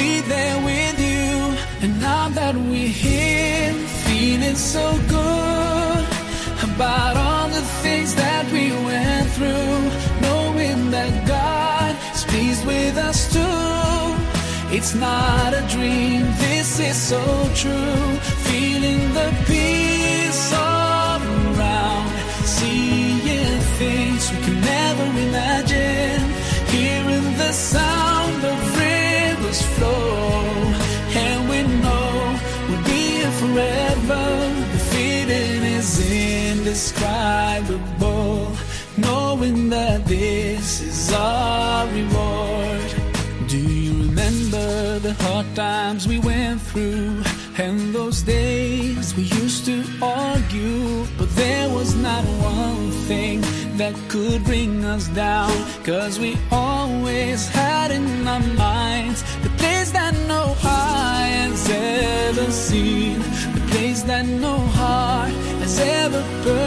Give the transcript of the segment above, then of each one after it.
be there with you. And now that we're here, feeling so good about all the things that we went through, knowing that God is pleased with us too. It's not a dream, this is so true. Feeling the peace indescribable, knowing that this is our reward. Do you remember the hard times we went through? And those days we used to argue, but there was not one thing that could bring us down. Cause we always had in our minds the place that no eye has ever seen, the place that no heart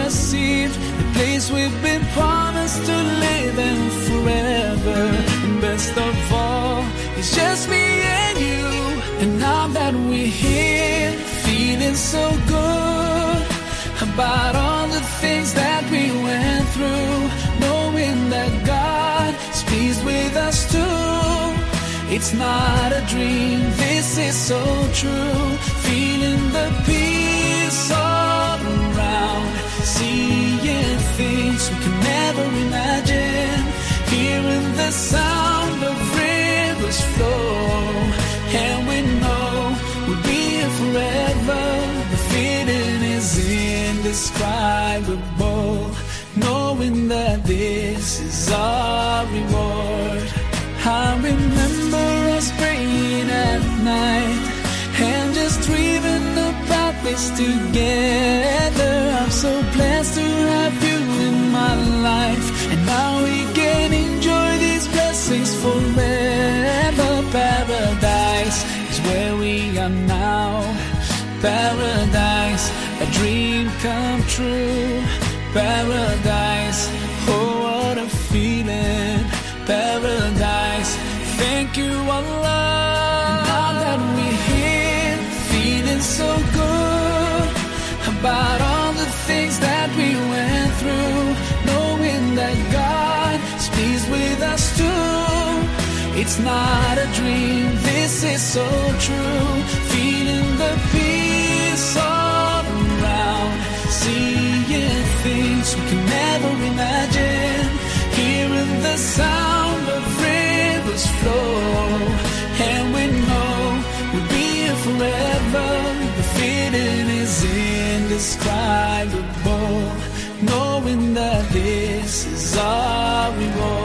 has the place we've been promised to live in forever. And best of all, it's just me and you. And now that we're here, feeling so good about all the things that we went through, knowing that God is pleased with us too. It's not a dream, this is so true. Feeling the peace we can never imagine, hearing the sound of rivers flow, and we know we'll be here forever. The feeling is indescribable, knowing that this is our reward. I remember us praying at night and just dreaming about this together. Where we are now. Paradise, a dream come true. Paradise, oh what a feeling. Paradise, thank you Allah. Now that we're here, feeling so good about all the things that we went through, knowing that God is with us too. It's not a dream, this is so true. Feeling the peace all around, seeing things we can never imagine, hearing the sound of rivers flow, and we know we'll be here forever. The feeling is indescribable, knowing that this is our reward.